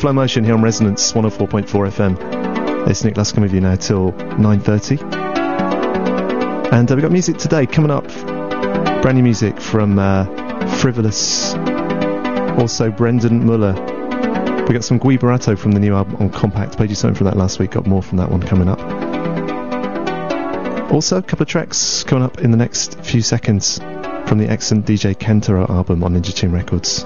Flo Motion here on Resonance 104.4 FM. It's Nick Luscombe with you now till 9.30. And uh, we've got music today coming up. Brand new music from uh, Frivolous. Also Brendon Moeller. We got some Gui Boratto from the new album on Kompakt. Played you something from that last week. Got more from that one coming up. Also, a couple of tracks coming up in the next few seconds from the excellent DJ Kentaro album on Ninja Tune Records.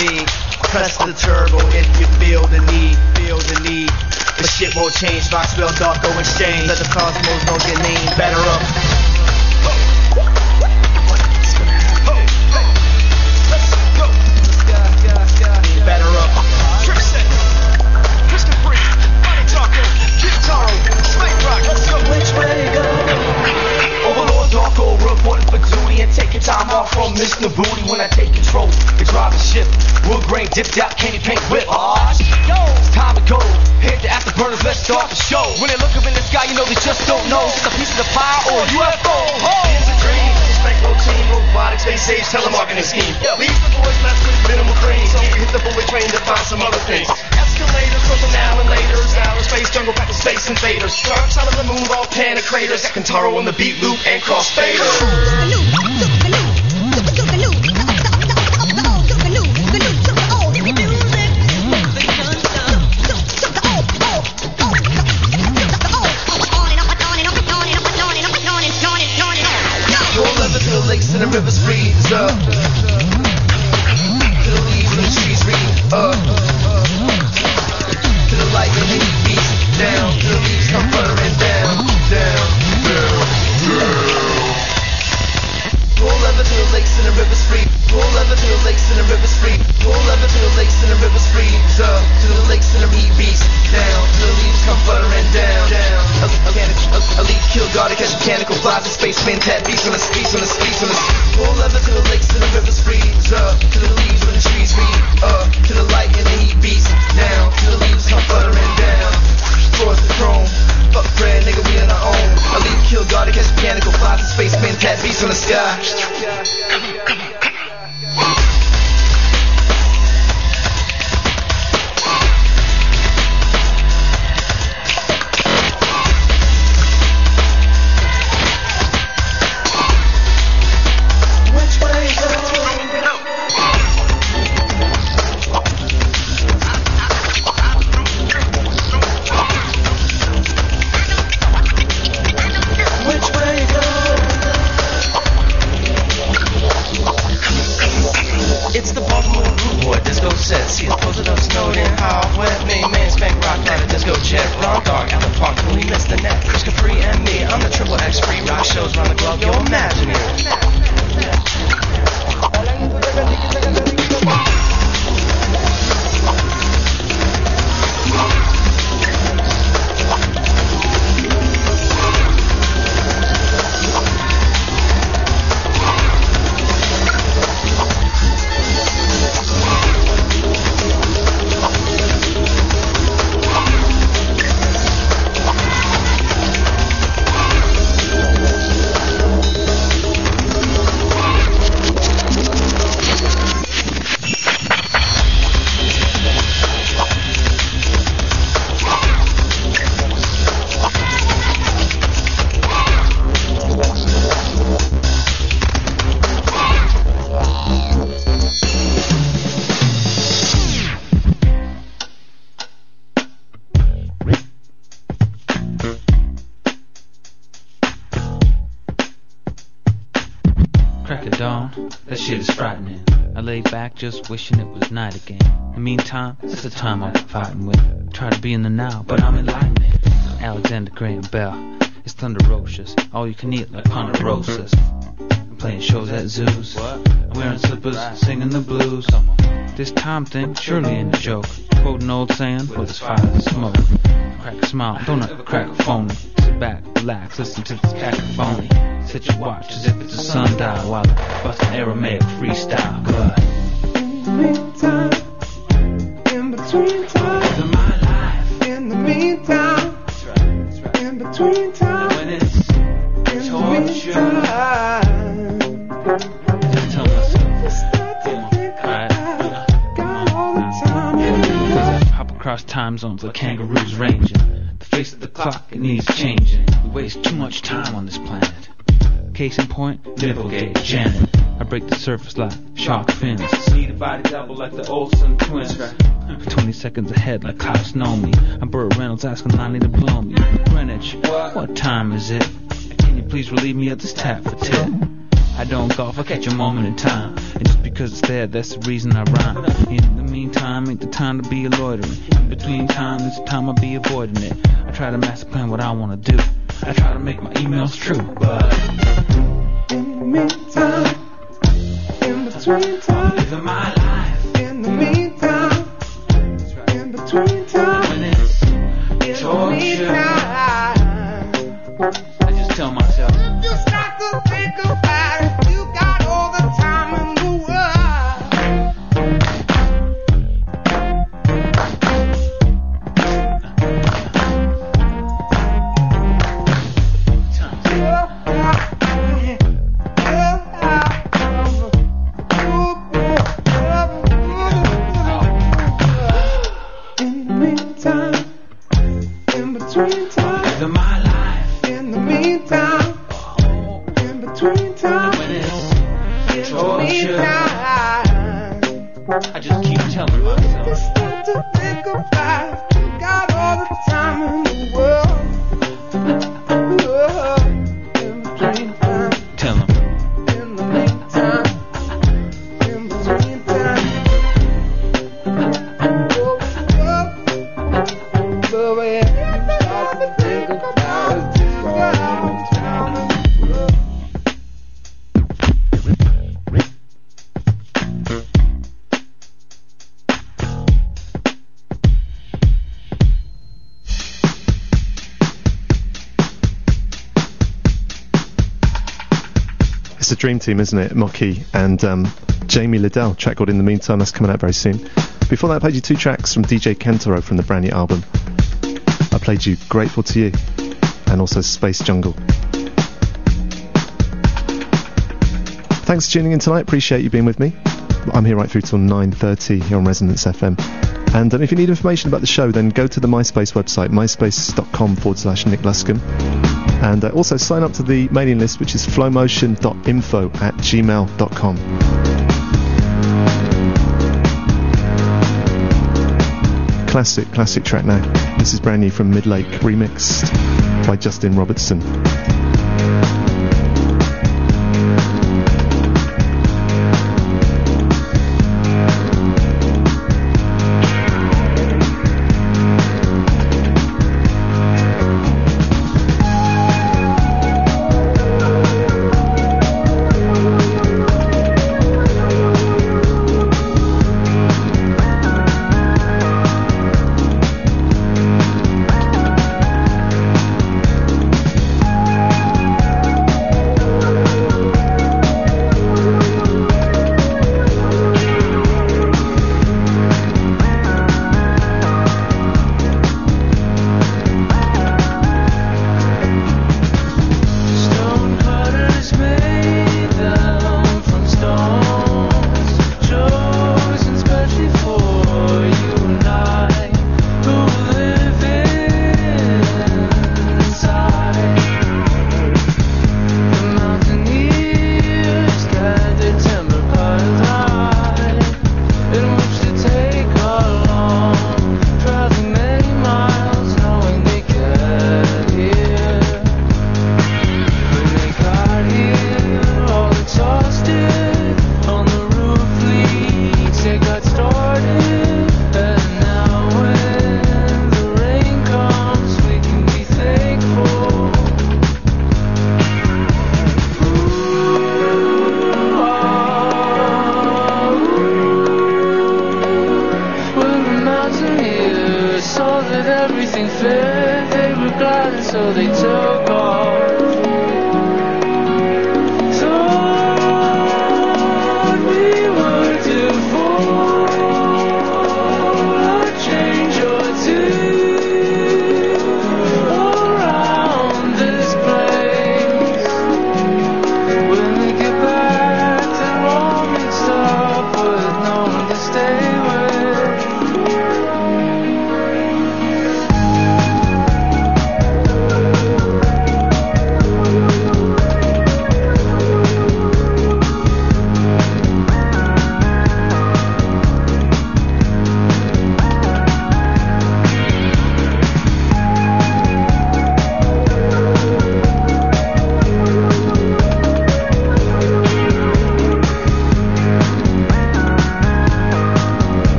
Press the turbo if you feel the need, feel the need. But shit won't change, Fox will dark go exchange. Let the cosmos don't get named, better up. taking time off from Mr. Booty when I take control. The driving ship, wood grain dipped out, candy paint whip. Oh, Aw, yo, it's time to go. Hit the afterburners, let's start the show. When they look up in the sky, you know they just don't know. It's a piece of the pie or a UFO. Ho! Here's a dream respect no team, robotics, space age, telemarketing scheme. Leave the boys left with minimal green, so we hit the bullet train to find some other things. Escalators from now and later, outer space jungle back to space invaders. Sharks out of the moon, volcanic craters, taro on the beat loop and crossfaders. rivers freeze up. The leaves and the trees read up. Uh. Mechanical flies and spaceman tat beats on the beats on the beats on the Pull lever to the lakes to the rivers freeze uh. up just wishing it was night again. In the meantime, it's the time I'm fighting with. Try to be in the now, but I'm enlightening. Alexander Graham Bell, it's thunderocious. All you can eat like ponderosa's. I'm playing shows at zoos. I'm wearing slippers, singing the blues. This time thing surely ain't a joke. Quote an old saying, with this fire and smoke. Crack a smile, don't crack a phone. Back, relax, listen to this cacophony. Set your watch as if it's a sundial while I bust an Aramaic freestyle. Good meantime, in between time, my life. In the meantime, in between time, when it's in the meantime. Across time zones like kangaroos ranging. Face of the clock, it needs changing. We waste too much time on this planet. Case in point, Nipplegate, Janet. I break the surface like shark fins. Need a body double like the Olsen twins. 20 seconds ahead like Klaus Nomi. I'm Burt Reynolds asking Loni to blow me. Greenwich, what time is it? Can you please relieve me of this tap for tip? I don't golf, I catch a moment in time. And just because it's there, that's the reason I rhyme. In the meantime, ain't the time to be a loitering. In between time, it's the time I'll be avoiding it. I try to master plan what I wanna do. I try to make my emails true, but in the meantime, in between time, living my life. In the meantime, in between time, when it's torture, I just tell myself. Dream team, isn't it? Mocky and um, Jamie Lidell. Track called In the Meantime, that's coming out very soon. Before that, I played you two tracks from DJ Kentaro from the brand new album. I played you Grateful to You and also Space Jungle. Thanks for tuning in tonight. Appreciate you being with me. I'm here right through till 9.30 here on Resonance FM. And um, if you need information about the show, then go to the MySpace website, myspace.com forward slash Nick Luscombe. And uh, also sign up to the mailing list, which is flowmotion.info at gmail.com. Classic, classic track now. This is brand new from Midlake, remixed by Justin Robertson.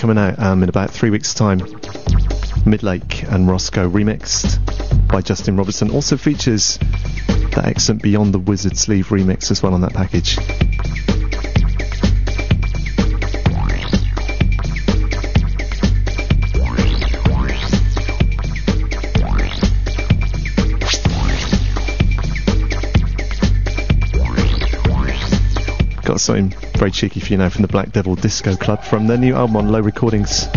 Coming out um, in about three weeks' time. Midlake and Roscoe remixed by Justin Robertson. Also features that excellent Beyond the Wizards Sleeve remix as well on that package. Got something very cheeky for you now from the Black Devil Disco Club from their new album on Lo Recordings.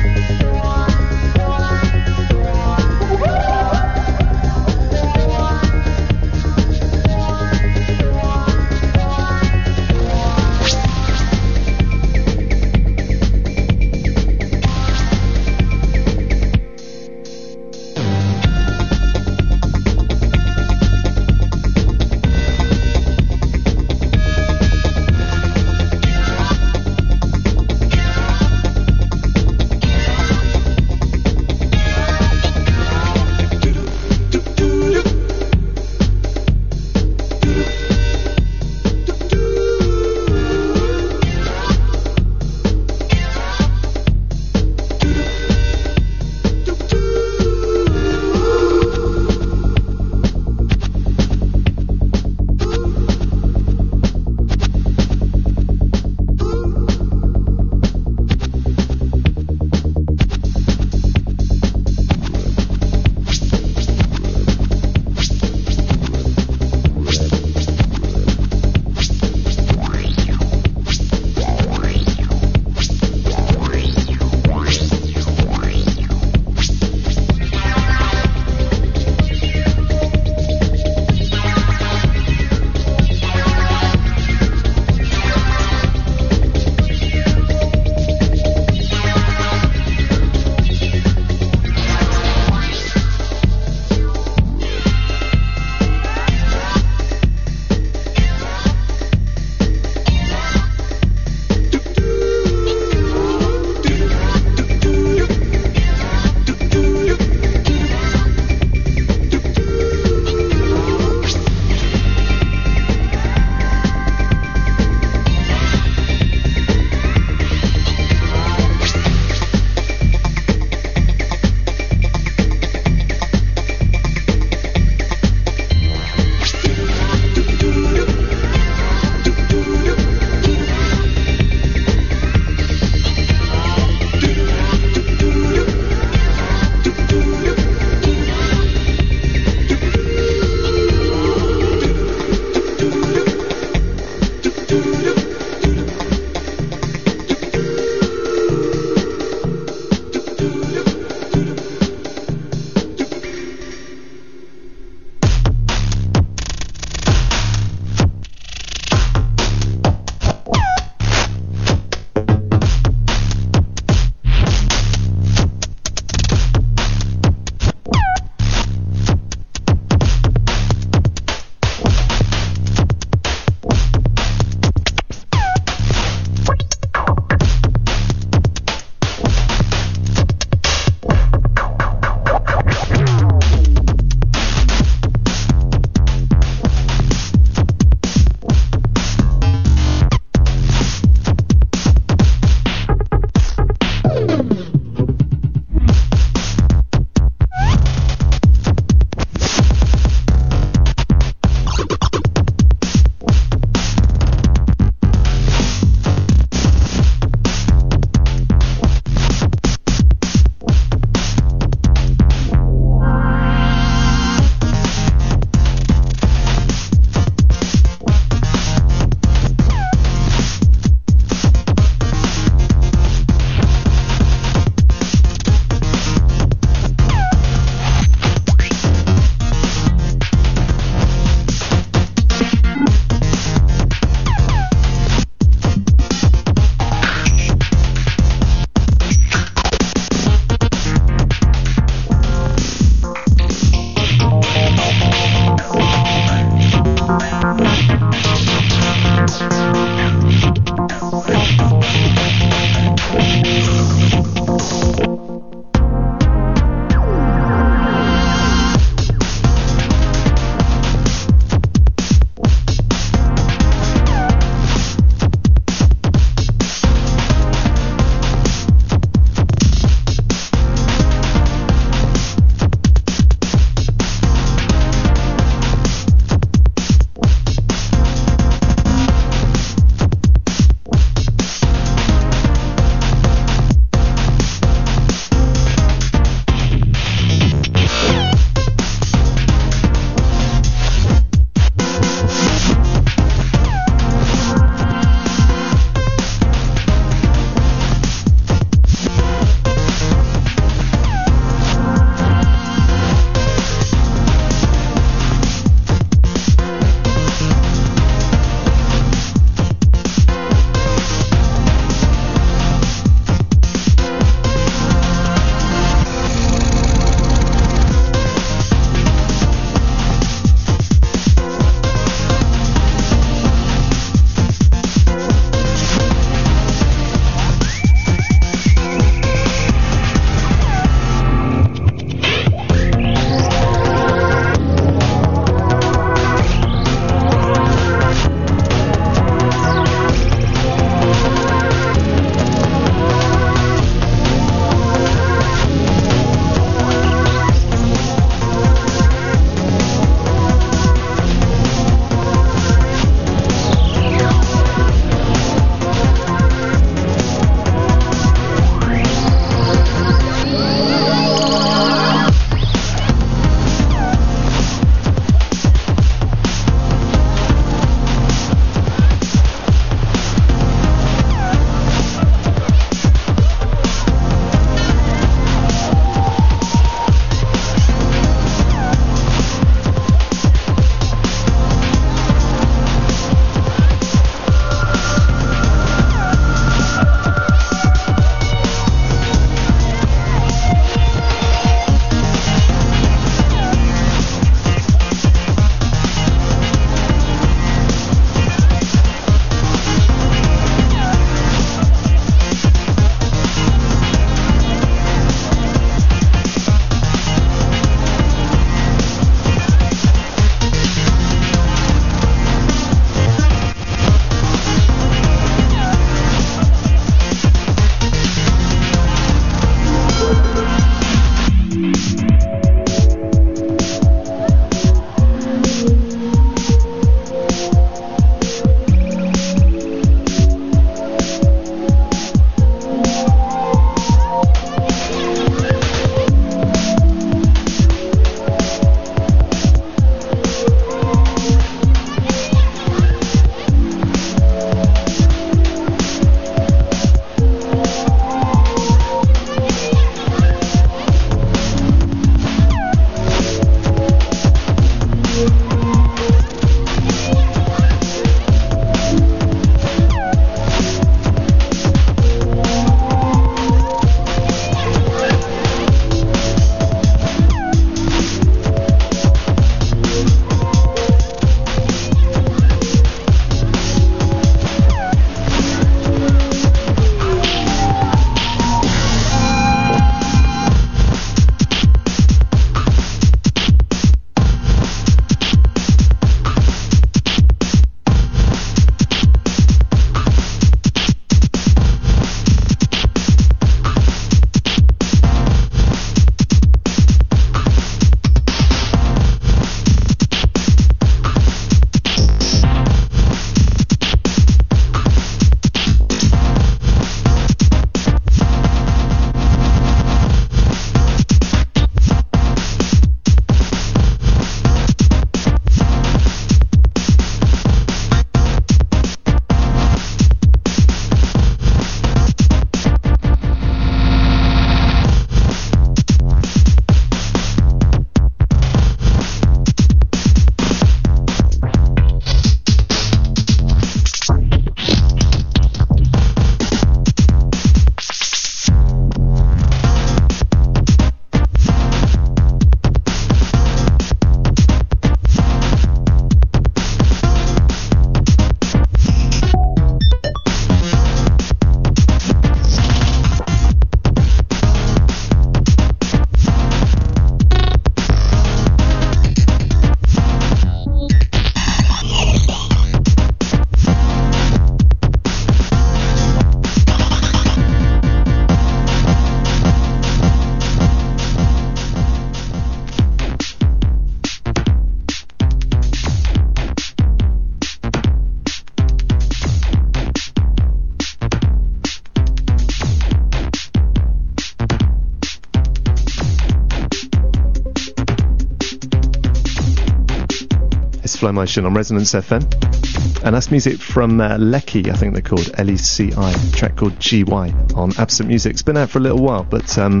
Slow Motion on Resonance FM. And that's music from uh, Lecky, I think they're called, L-E-C-I, track called G-Y on Absent Music. It's been out for a little while, but um,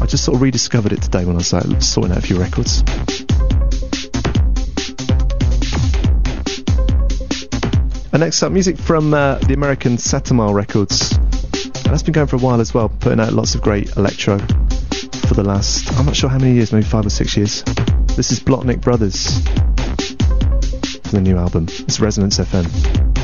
I just sort of rediscovered it today when I was like, sorting out a few records. And next up, music from uh, the American Satamile Records. And that's been going for a while as well, putting out lots of great electro for the last, I'm not sure how many years, maybe five or six years. This is Blotnik Brothers from the new album. It's Resonance FM.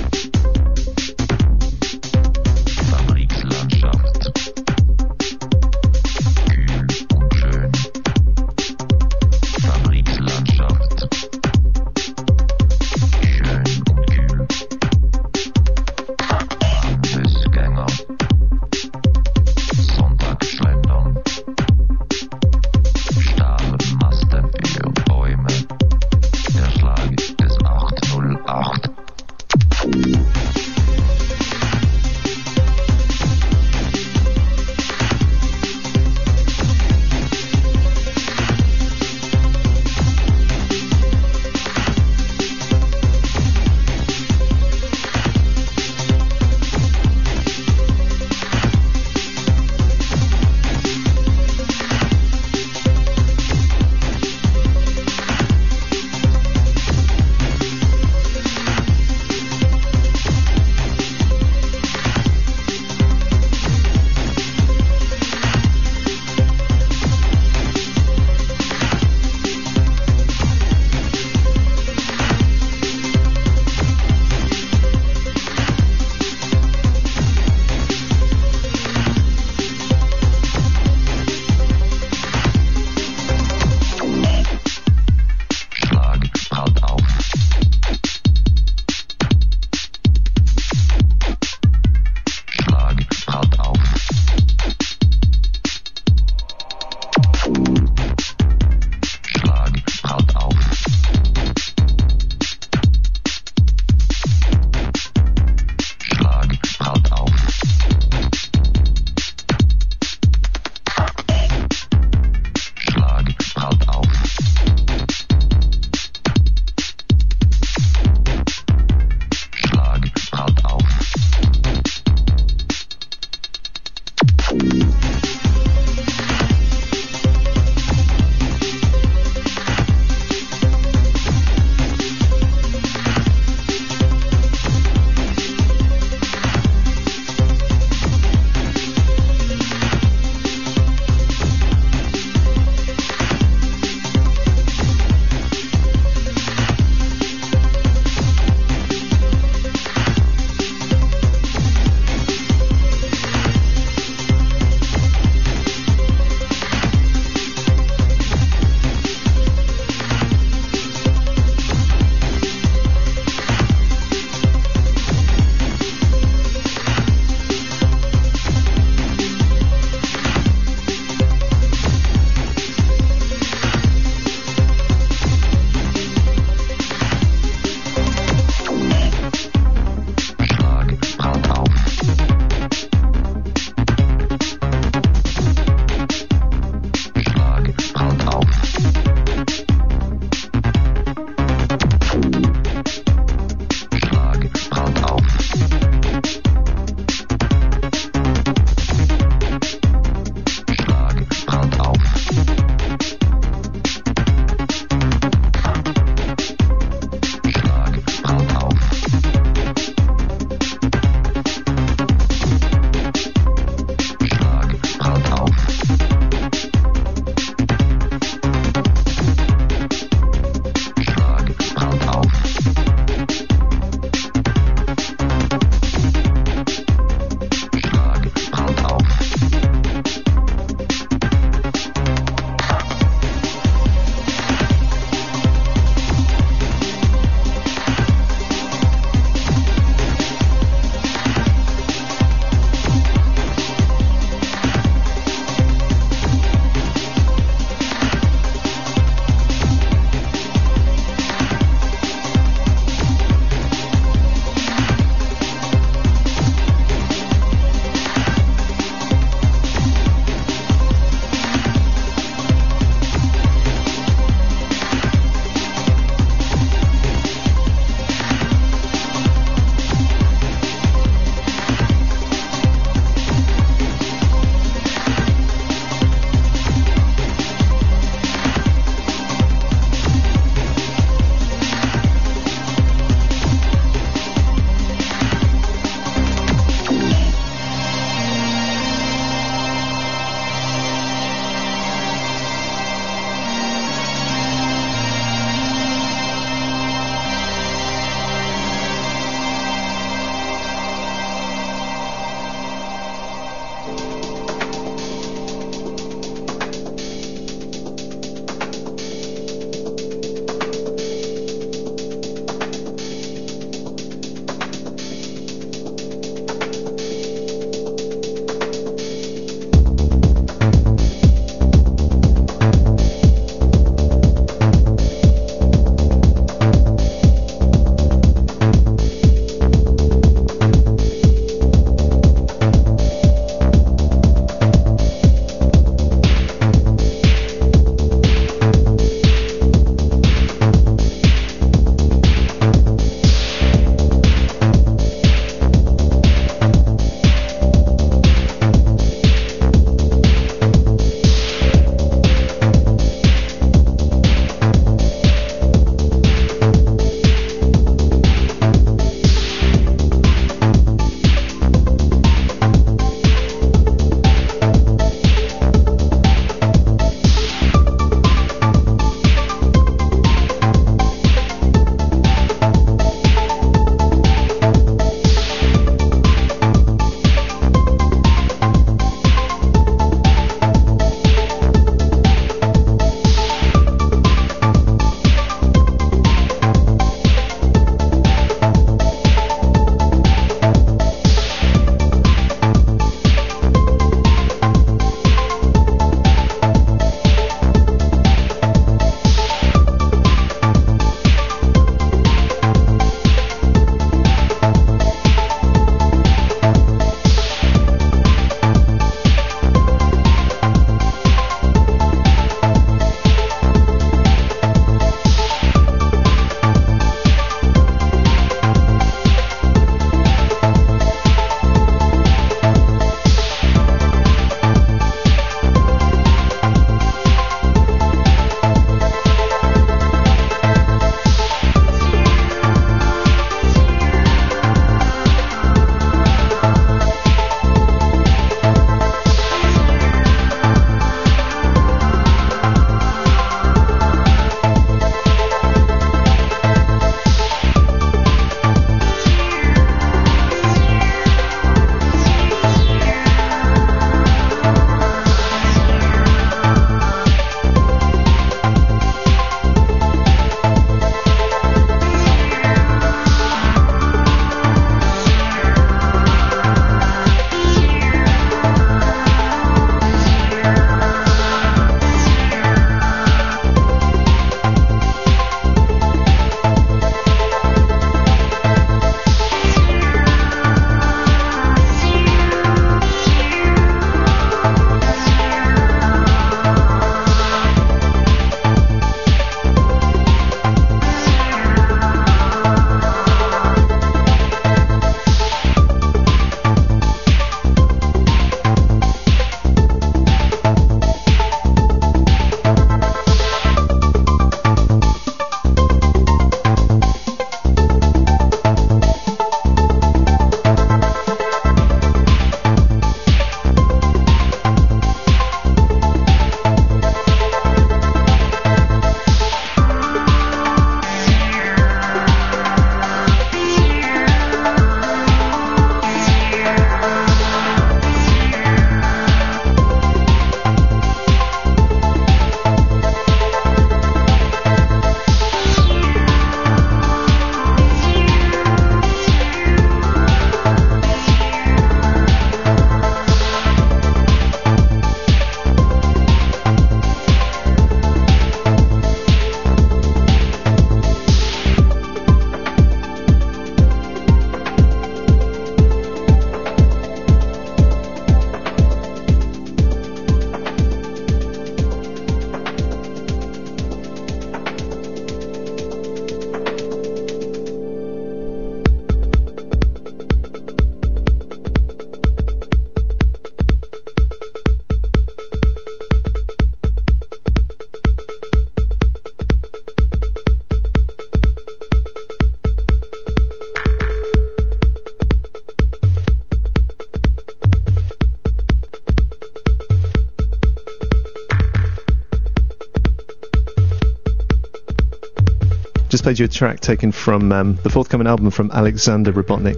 Played you a track taken from um, the forthcoming album from Alexander Robotnick.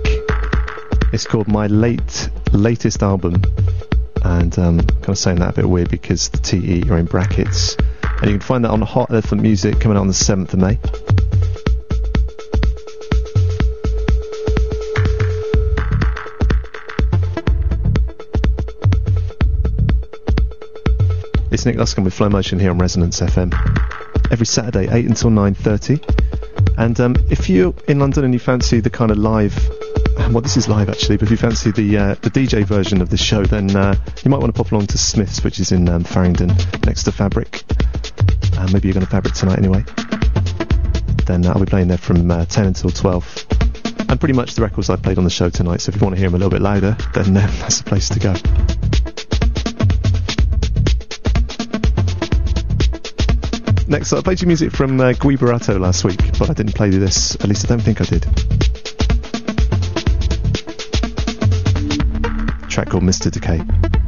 It's called My Late Latest Album, and um, kind of saying that a bit weird because the TE are in brackets, and you can find that on Hot Elephant Music coming out on the 7th of May. It's Nick Luscombe with Flo Motion here on Resonance FM. Every Saturday, 8 until 9.30. And um, if you're in London and you fancy the kind of live, well, this is live actually, but if you fancy the uh, the DJ version of the show, then uh, you might want to pop along to Smith's, which is in um, Farringdon, next to Fabric. Uh, maybe you're going to Fabric tonight anyway. Then uh, I'll be playing there from uh, 10 until 12. And pretty much the records I've played on the show tonight, so if you want to hear them a little bit louder, then uh, that's the place to go. Next I played you music from uh, Gui Boratto last week, but I didn't play this. At least I don't think I did. track called Mr. Decay.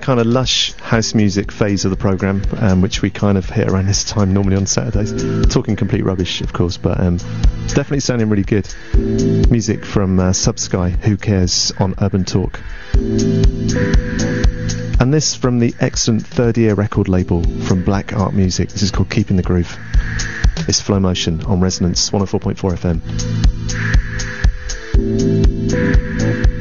Kind of lush house music phase of the program, um, which we kind of hit around this time normally on Saturdays. Talking complete rubbish, of course, but um, definitely sounding really good. Music from uh, Subsky, Who Cares, on Urban Talk. And this from the excellent Third Ear record label from Black Art Music. This is called Keeping the Groove. It's Flo Motion on Resonance 104.4 FM.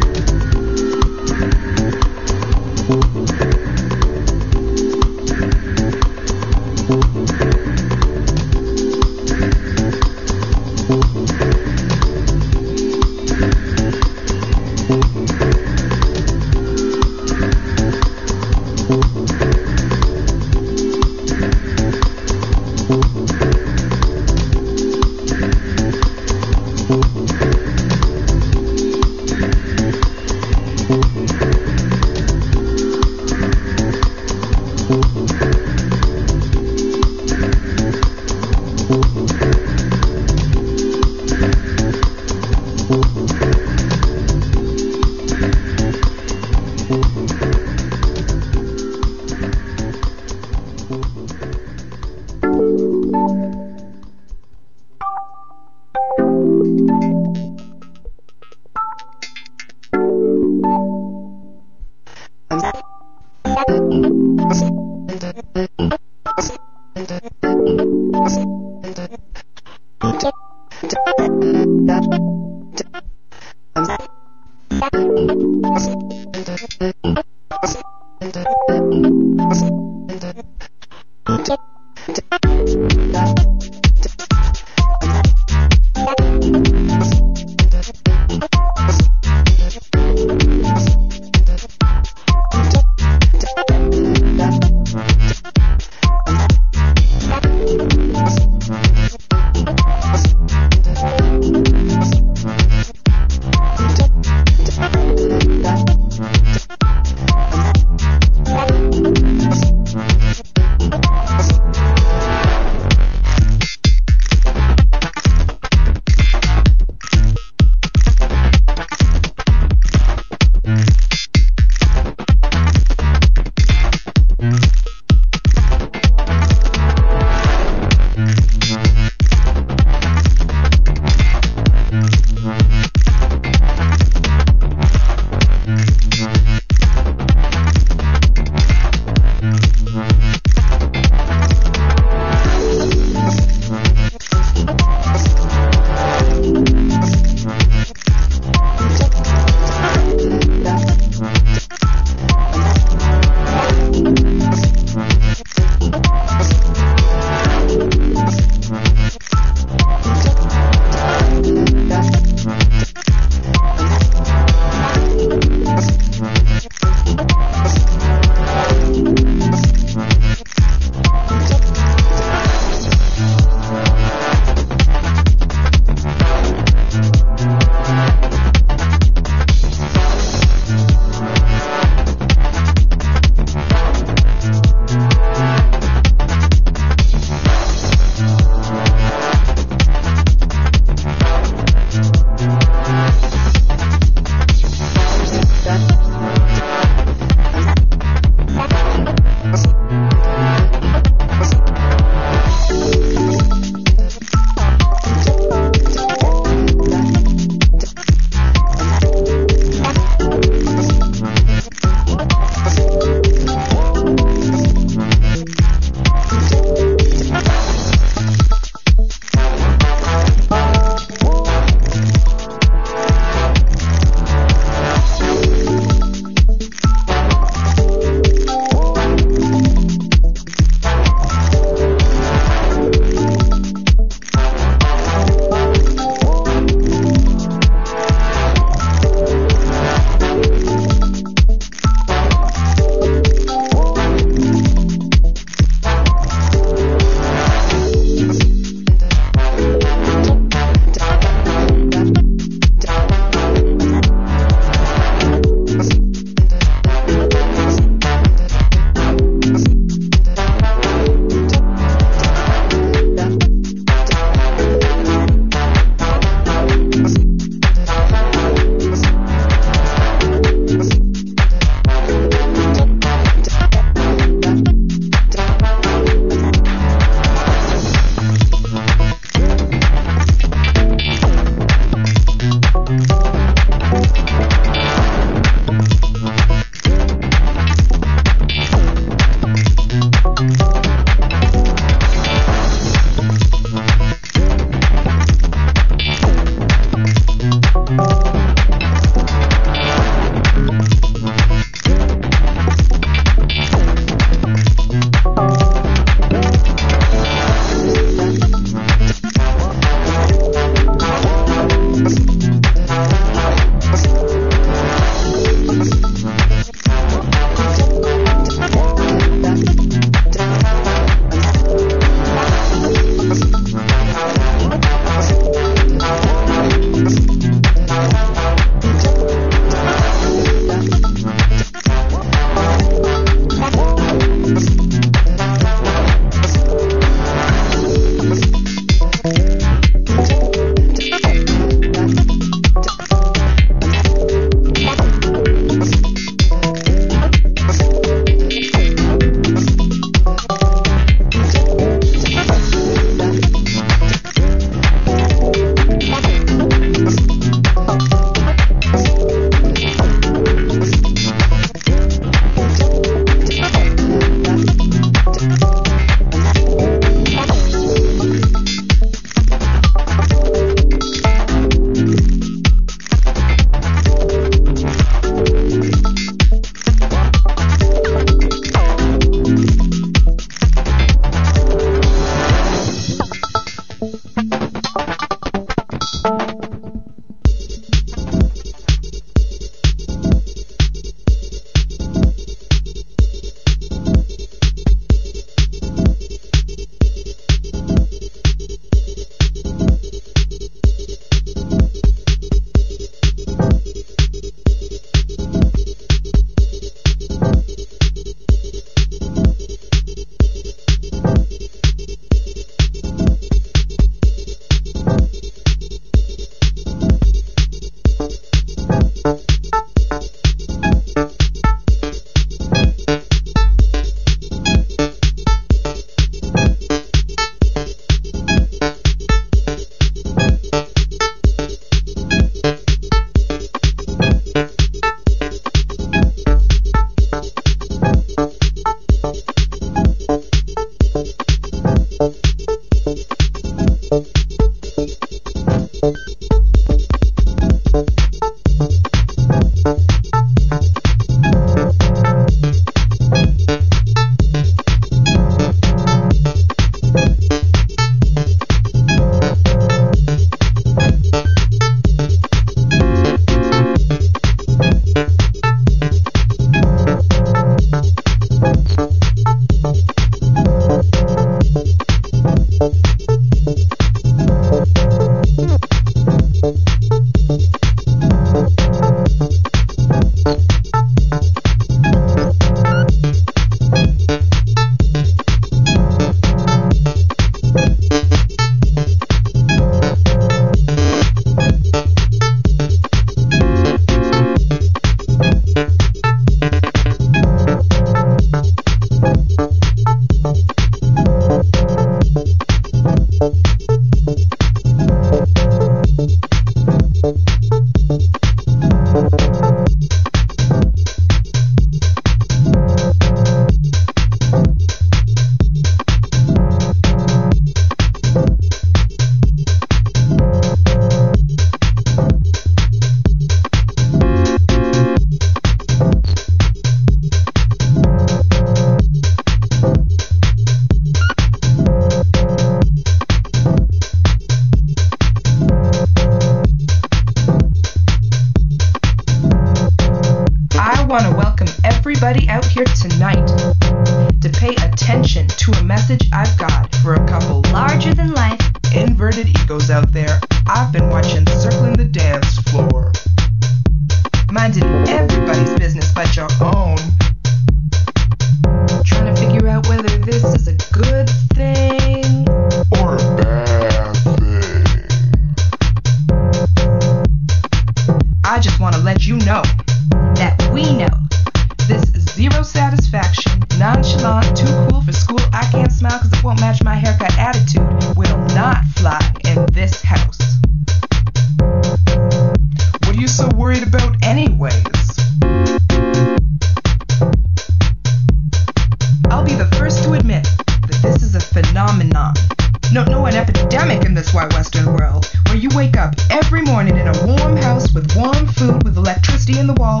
With warm food, with electricity in the wall,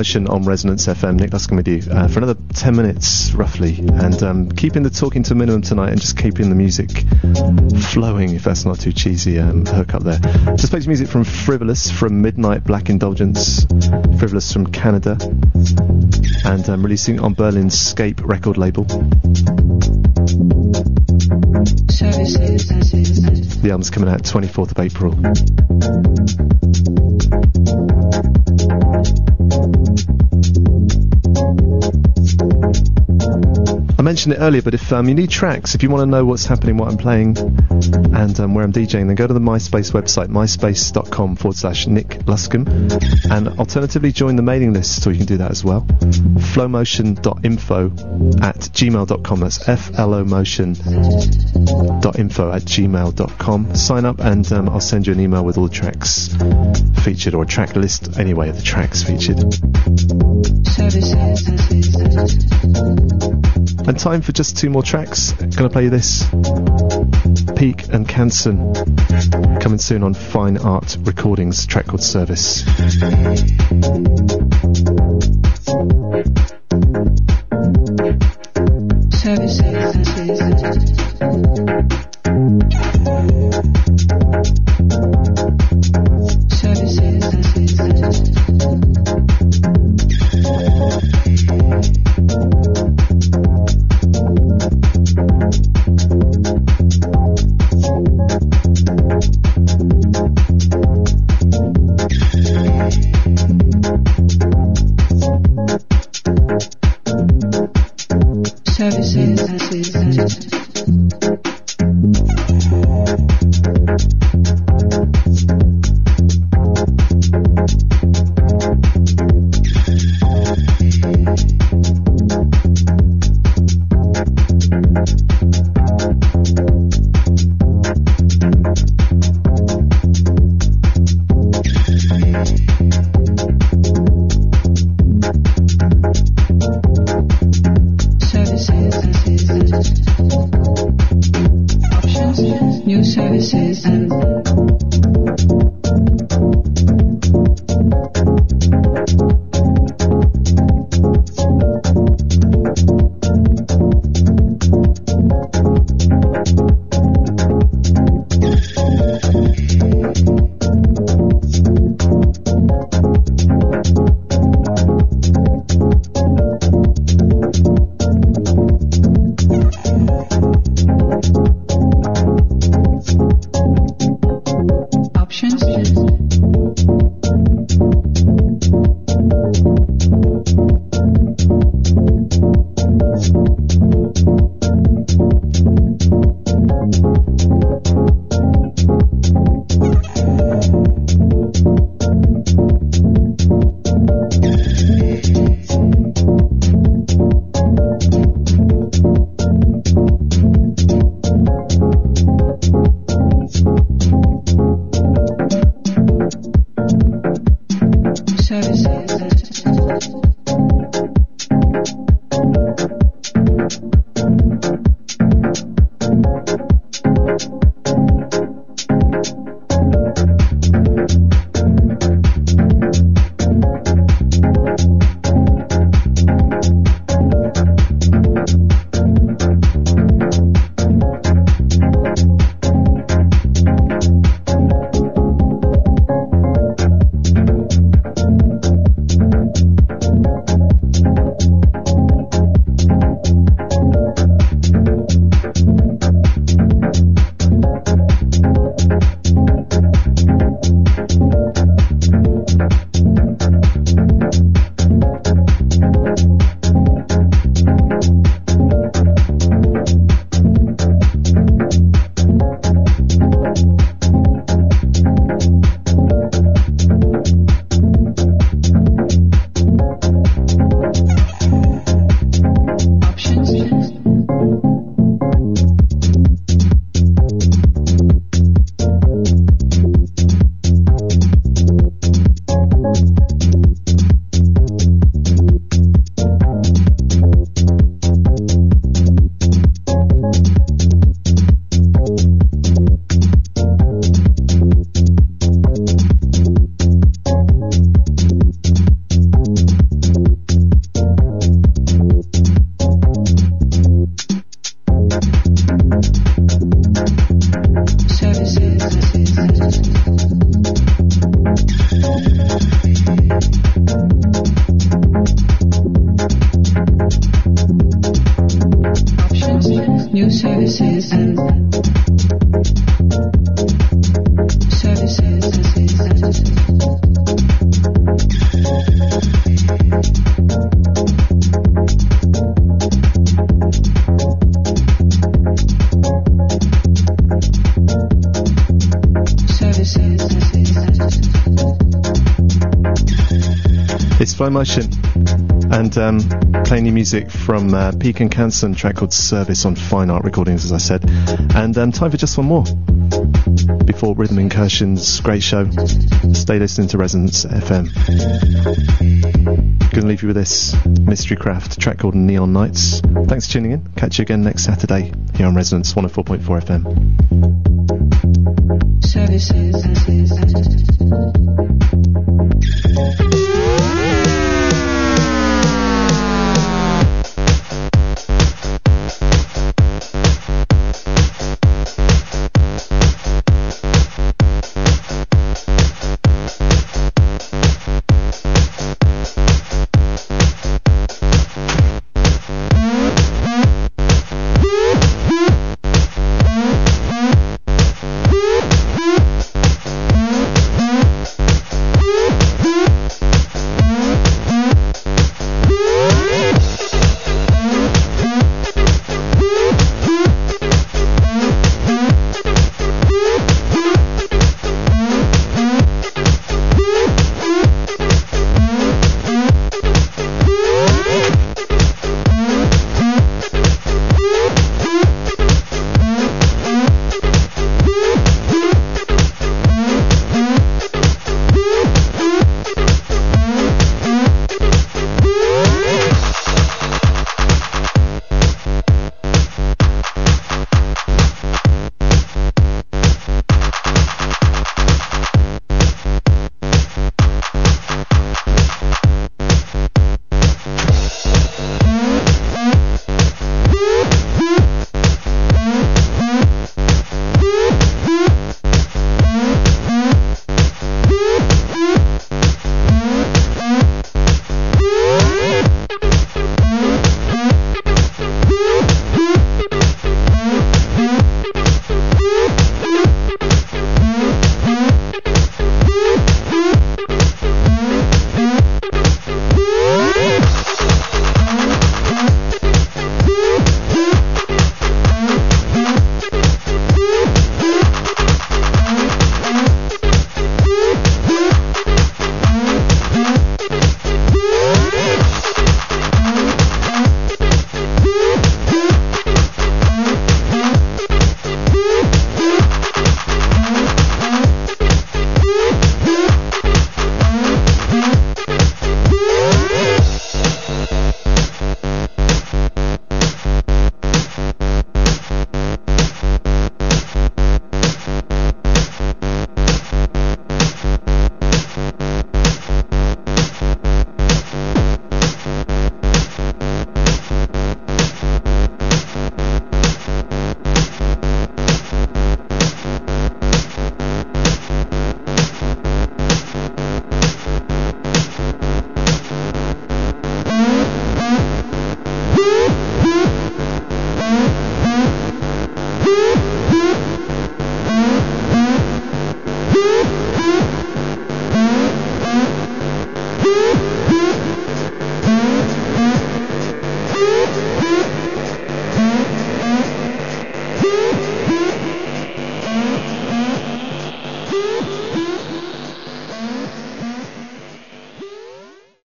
Motion on Resonance FM. Nick Luscombe with you uh, for another 10 minutes, roughly. And um, keeping the talking to a minimum tonight and just keeping the music flowing, if that's not too cheesy um, hook up there. Just played music from Frivolous, from Midnight Black Indulgence, Frivolous from Canada, and um, releasing on Berlin's Scape record label. The album's coming out 24th of April. Mentioned it earlier, but if um, you need tracks, if you want to know what's happening, what I'm playing, and um, where I'm DJing, then go to the MySpace website, myspace.com forward slash Nick Luscombe, and alternatively join the mailing list, so you can do that as well. Flomotion.info at gmail.com. That's flomotion.info at gmail.com. Sign up, and um, I'll send you an email with all the tracks featured, or a track list anyway of the tracks featured. And time for just two more tracks. Gonna play this. Peak and Canson. Coming soon on Fine Art Recordings, track called Service. Motion and um, playing new music from uh, Peak and Canson, track called Service on Fine Art Recordings, as I said. And um, time for just one more before Rhythm Incursions. Great show. Stay listening to Resonance FM. Gonna leave you with this Mystery Craft track called Neon Nights. Thanks for tuning in. Catch you again next Saturday here on Resonance 104.4 FM. Services.